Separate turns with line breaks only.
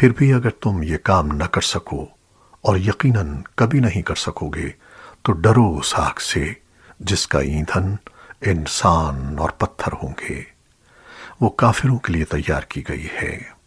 پھر بھی اگر تم یہ کام نہ کر سکو اور یقیناً کبھی نہیں کر سکو گے، تو ڈرو اس آگ سے، جس کا ایندھن انسان اور پتھر ہوں گے۔ وہ کافروں کے لیے تیار کی گئی ہے۔